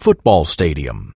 football stadium.